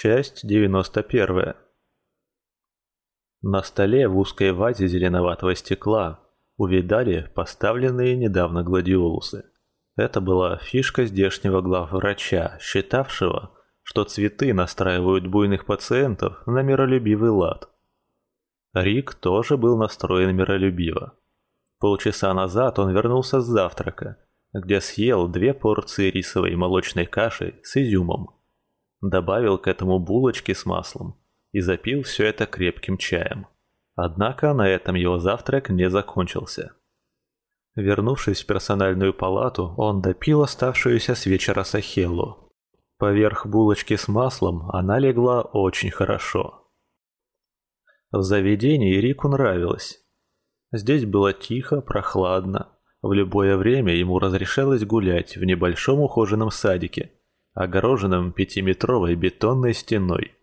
Часть 91. На столе в узкой вазе зеленоватого стекла увидали поставленные недавно гладиолусы. Это была фишка здешнего главврача, считавшего, что цветы настраивают буйных пациентов на миролюбивый лад. Рик тоже был настроен миролюбиво. Полчаса назад он вернулся с завтрака, где съел две порции рисовой молочной каши с изюмом. Добавил к этому булочки с маслом и запил все это крепким чаем. Однако на этом его завтрак не закончился. Вернувшись в персональную палату, он допил оставшуюся с вечера сахеллу. Поверх булочки с маслом она легла очень хорошо. В заведении Рику нравилось. Здесь было тихо, прохладно. В любое время ему разрешалось гулять в небольшом ухоженном садике, огороженном пятиметровой бетонной стеной.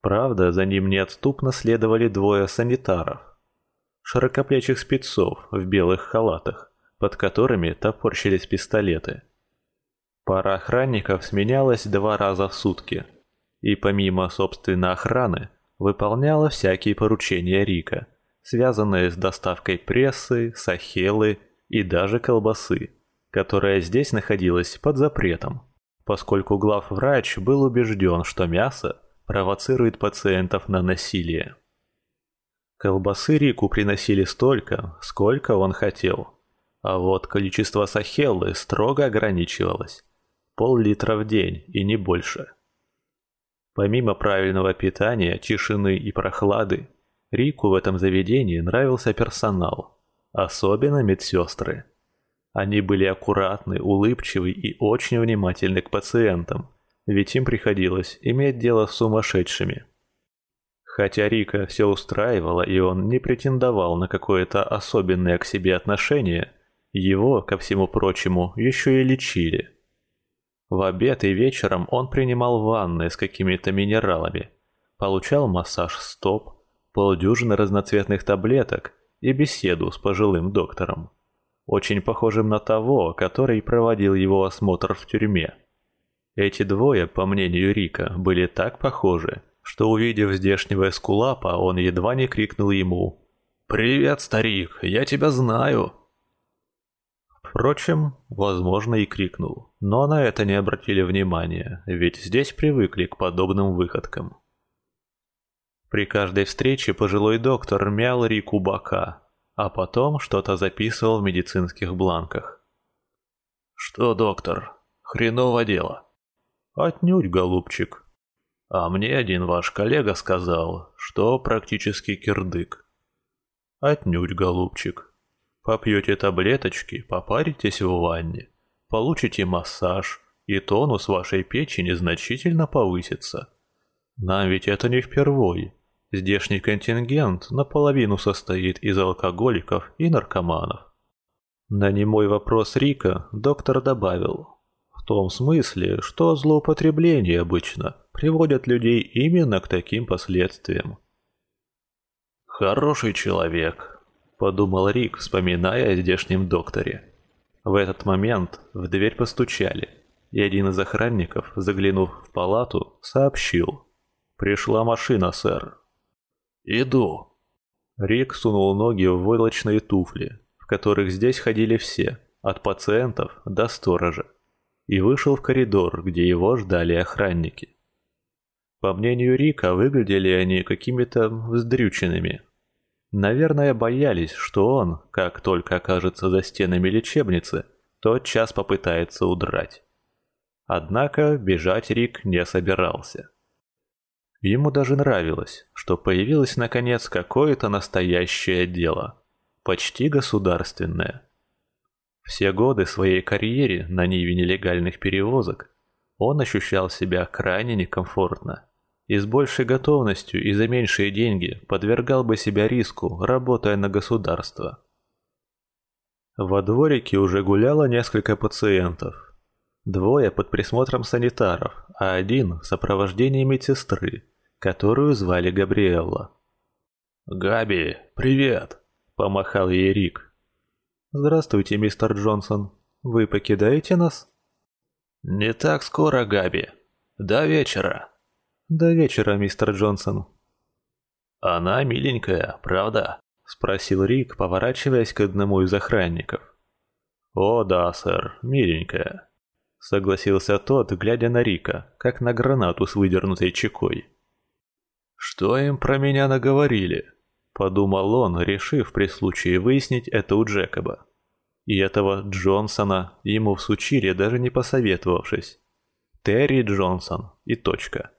Правда, за ним неотступно следовали двое санитаров. Широкоплечих спецов в белых халатах, под которыми топорщились пистолеты. Пара охранников сменялась два раза в сутки. И помимо собственной охраны, выполняла всякие поручения Рика, связанные с доставкой прессы, сахелы и даже колбасы, которая здесь находилась под запретом, поскольку главврач был убежден, что мясо провоцирует пациентов на насилие. Колбасы Рику приносили столько, сколько он хотел. А вот количество сахеллы строго ограничивалось. Пол-литра в день и не больше. Помимо правильного питания, тишины и прохлады, Рику в этом заведении нравился персонал, особенно медсестры. Они были аккуратны, улыбчивы и очень внимательны к пациентам, ведь им приходилось иметь дело с сумасшедшими. Хотя Рика все устраивало и он не претендовал на какое-то особенное к себе отношение, его, ко всему прочему, еще и лечили. В обед и вечером он принимал ванны с какими-то минералами, получал массаж стоп, полдюжины разноцветных таблеток и беседу с пожилым доктором, очень похожим на того, который проводил его осмотр в тюрьме. Эти двое, по мнению Рика, были так похожи, что увидев здешнего эскулапа, он едва не крикнул ему «Привет, старик, я тебя знаю!» Впрочем, возможно и крикнул, но на это не обратили внимания, ведь здесь привыкли к подобным выходкам. При каждой встрече пожилой доктор мял Рику бока, а потом что-то записывал в медицинских бланках. «Что, доктор, хреново дело?» «Отнюдь, голубчик. А мне один ваш коллега сказал, что практически кирдык». «Отнюдь, голубчик. Попьете таблеточки, попаритесь в ванне, получите массаж, и тонус вашей печени значительно повысится. Нам ведь это не впервой. Здешний контингент наполовину состоит из алкоголиков и наркоманов». На немой вопрос Рика доктор добавил – том смысле, что злоупотребления обычно приводят людей именно к таким последствиям. «Хороший человек», — подумал Рик, вспоминая о здешнем докторе. В этот момент в дверь постучали, и один из охранников, заглянув в палату, сообщил. «Пришла машина, сэр». «Иду». Рик сунул ноги в войлочные туфли, в которых здесь ходили все, от пациентов до сторожа и вышел в коридор, где его ждали охранники. По мнению Рика, выглядели они какими-то вздрюченными. Наверное, боялись, что он, как только окажется за стенами лечебницы, тотчас попытается удрать. Однако бежать Рик не собирался. Ему даже нравилось, что появилось наконец какое-то настоящее дело, почти государственное – все годы своей карьеры на ниве нелегальных перевозок он ощущал себя крайне некомфортно и с большей готовностью и за меньшие деньги подвергал бы себя риску, работая на государство. Во дворике уже гуляло несколько пациентов. Двое под присмотром санитаров, а один в сопровождении медсестры, которую звали Габриэлла. «Габи, привет!» – помахал ей Рик. «Здравствуйте, мистер Джонсон. Вы покидаете нас?» «Не так скоро, Габи. До вечера». «До вечера, мистер Джонсон». «Она миленькая, правда?» — спросил Рик, поворачиваясь к одному из охранников. «О да, сэр, миленькая», — согласился тот, глядя на Рика, как на гранату с выдернутой чекой. «Что им про меня наговорили?» — подумал он, решив при случае выяснить это у Джекоба. И этого Джонсона ему всучили, даже не посоветовавшись. Терри Джонсон и точка.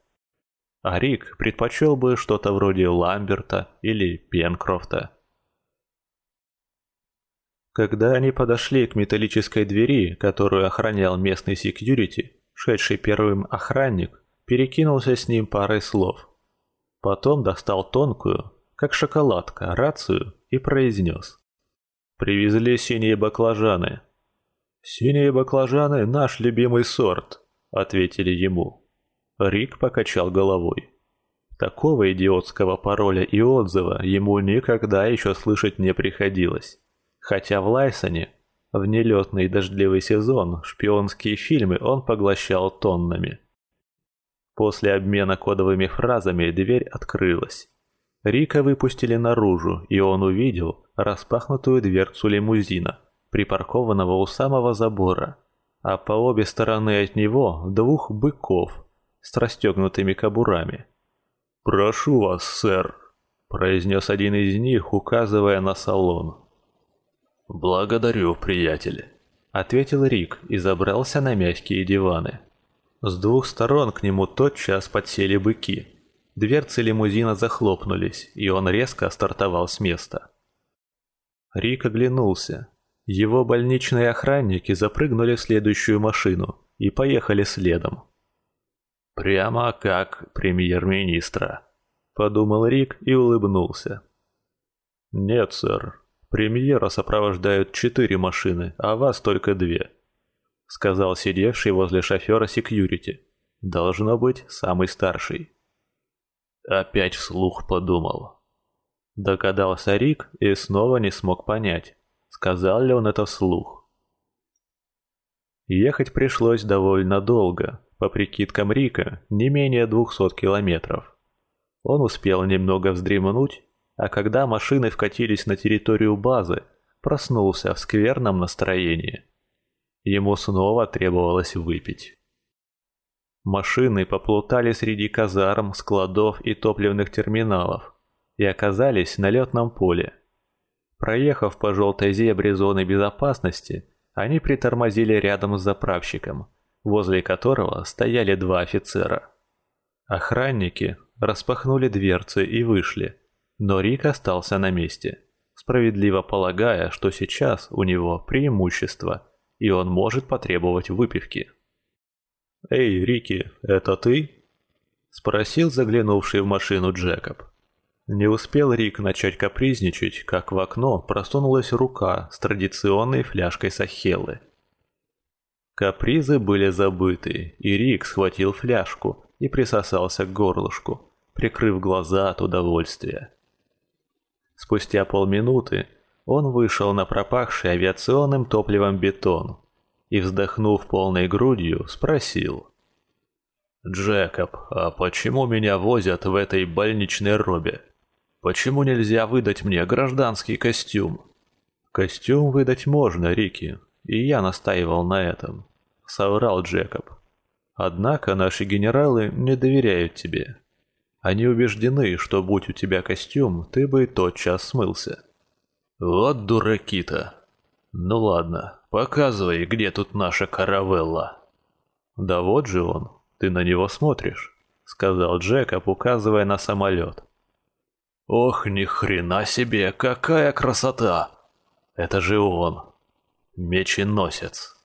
А Рик предпочел бы что-то вроде Ламберта или Пенкрофта. Когда они подошли к металлической двери, которую охранял местный секьюрити, шедший первым охранник перекинулся с ним парой слов. Потом достал тонкую, как шоколадка, рацию и произнес. «Привезли синие баклажаны». «Синие баклажаны – наш любимый сорт», – ответили ему. Рик покачал головой. Такого идиотского пароля и отзыва ему никогда еще слышать не приходилось. Хотя в Лайсоне, в нелетный дождливый сезон, шпионские фильмы он поглощал тоннами. После обмена кодовыми фразами дверь открылась. Рика выпустили наружу, и он увидел распахнутую дверцу лимузина, припаркованного у самого забора, а по обе стороны от него двух быков с расстегнутыми кобурами. «Прошу вас, сэр», – произнес один из них, указывая на салон. «Благодарю, приятель», — ответил Рик и забрался на мягкие диваны. С двух сторон к нему тотчас подсели быки. Дверцы лимузина захлопнулись, и он резко стартовал с места. Рик оглянулся. Его больничные охранники запрыгнули в следующую машину и поехали следом. «Прямо как премьер-министра», — подумал Рик и улыбнулся. «Нет, сэр, Премьера сопровождают четыре машины, а вас только две», — сказал сидевший возле шофера секьюрити. «Должно быть, самый старший». Опять вслух подумал. Догадался Рик и снова не смог понять, сказал ли он это вслух. Ехать пришлось довольно долго, по прикидкам Рика, не менее двухсот километров. Он успел немного вздремнуть а когда машины вкатились на территорию базы, проснулся в скверном настроении. Ему снова требовалось выпить. Машины поплутали среди казарм, складов и топливных терминалов и оказались на летном поле. Проехав по желтой зебре зоны безопасности, они притормозили рядом с заправщиком, возле которого стояли два офицера. Охранники распахнули дверцы и вышли, но Рик остался на месте, справедливо полагая, что сейчас у него преимущество, и он может потребовать выпивки. «Эй, Рики, это ты?» – спросил заглянувший в машину Джекоб. Не успел Рик начать капризничать, как в окно просунулась рука с традиционной фляжкой сахелы. Капризы были забыты, и Рик схватил фляжку и присосался к горлышку, прикрыв глаза от удовольствия. Спустя полминуты он вышел на пропахший авиационным топливом бетон и, вздохнув полной грудью, спросил. «Джекоб, а почему меня возят в этой больничной робе? Почему нельзя выдать мне гражданский костюм?» «Костюм выдать можно, Рики, и я настаивал на этом», — соврал Джекоб. «Однако наши генералы не доверяют тебе. Они убеждены, что будь у тебя костюм, ты бы тотчас смылся. Вот дураки-то. Ну ладно, показывай, где тут наша каравелла. Да вот же он, ты на него смотришь, сказал Джекоб, указывая на самолет. Ох, ни хрена себе, какая красота! Это же он, меченосец.